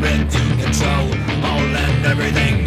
tolerate. To control all and everything,